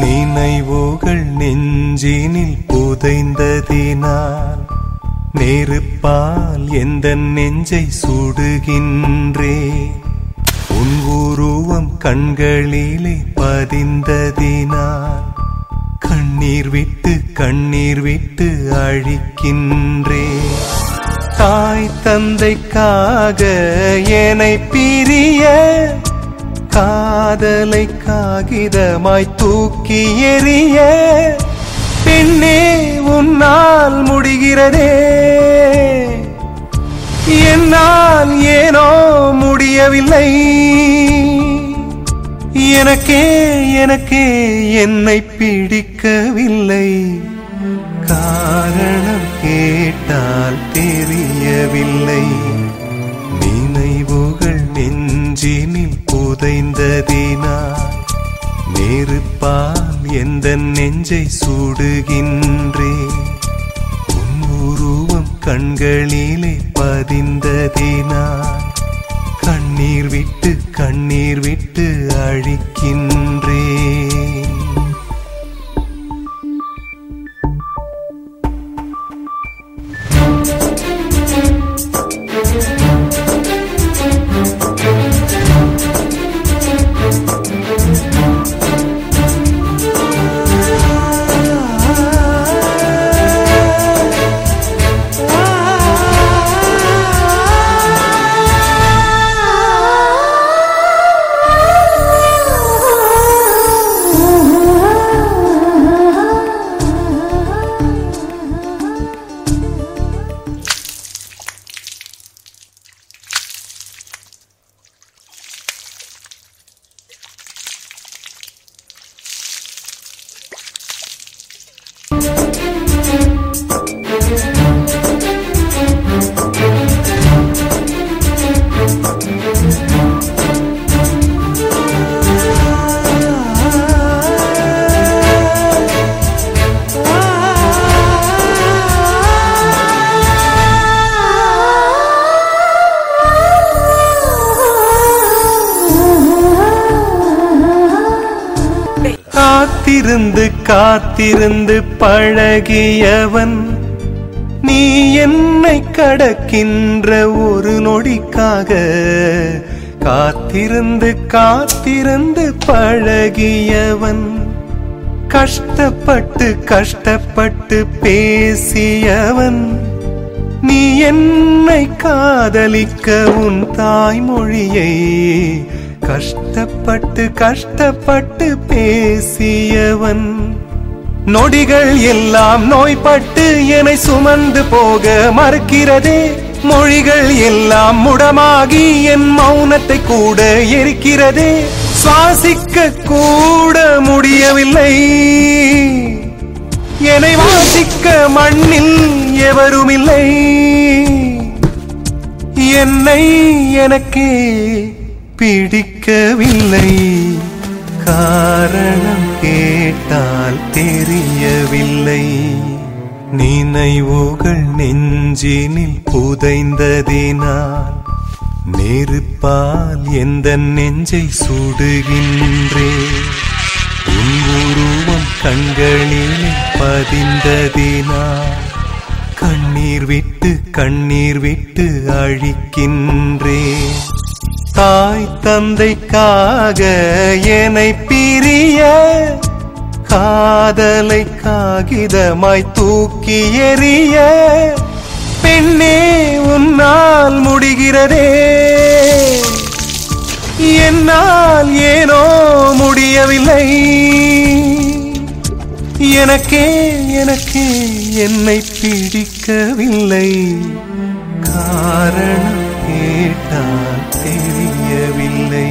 நினைவுகள் நெஞ்சினில் புதைந்ததினால் நெருப்பால் எந்த நெஞ்சை சுடுகின்றே? உன் உருவம் கண்களிலே பதிந்ததினால் கண்ணீர் விட்டு கண்ணீர் விட்டு அழிக்கின்றே. தாய் தந்தைக்காக என்னை பிரிய காதலை காகிதமாய் தூக்கி எறிய பெண்ணே உன்னால் முடிகிறதே. என்னால் ஏனோ முடியவில்லை. எனக்கே எனக்கே என்னை பிடிக்கவில்லை. காரணம் கேட்டால் தெரியவில்லை. புதைந்ததினால் நெருப்பால் எந்த நெஞ்சை சுடுகின்றே? உன் உருவம் கண்களிலே பதிந்ததினால் கண்ணீர் விட்டு கண்ணீர் விட்டு அழிக்கின்ற காத்திருந்து காத்திருந்து பழகியவன் நீ என்னை கடக்கின்ற ஒரு நொடிக்காக காத்திருந்து காத்திருந்து பழகியவன். கஷ்டப்பட்டு கஷ்டப்பட்டு பேசியவன் நீ என்னை காதலிக்க உன் தாய்மொழியை கஷ்டப்பட்டு கஷ்டப்பட்டு பேசியவன். நொடிகள் எல்லாம் நோய்பட்டு என்னை சுமந்து போக மறுக்கிறதே. மொழிகள் எல்லாம் முடமாகி என் மௌனத்தை கூட எரிக்கிறதே. சுவாசிக்க கூட முடியவில்லை. என்னை வாசிக்க மண்ணில் எவருமில்லை. என்னை எனக்கே பிடிக்கவில்லை காரணம் கேட்டால் தெரியவில்லை. நினைவுகள் நெஞ்சினில் புதைந்ததினால் நெருப்பால் எந்த நெஞ்சை சுடுகின்றே. உன் உருவம் கண்களிலே பதிந்ததினால் கண்ணீர் விட்டு கண்ணீர் விட்டு அழிக்கின்றே. தாய் தந்தைக்காக என்னை பிரிய காதலை காகிதமாய் தூக்கி எறிய. பெண்ணே உன்னால் முடிகிறதே. என்னால் ஏனோ முடியவில்லை. எனக்கே எனக்கே என்னை பிடிக்கவில்லை. காரணம் கேட்டால் தெரியவில்லை.